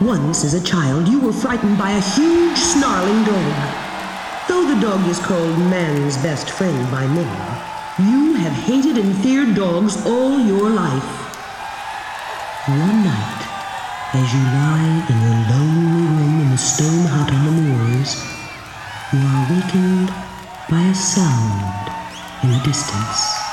Once as a child, you were frightened by a huge snarling dog. Though the dog is called man's best friend by many, you have hated and feared dogs all your life. One night, as you lie in your lonely room in the stone hut on the moors, you are awakened by a sound in the distance.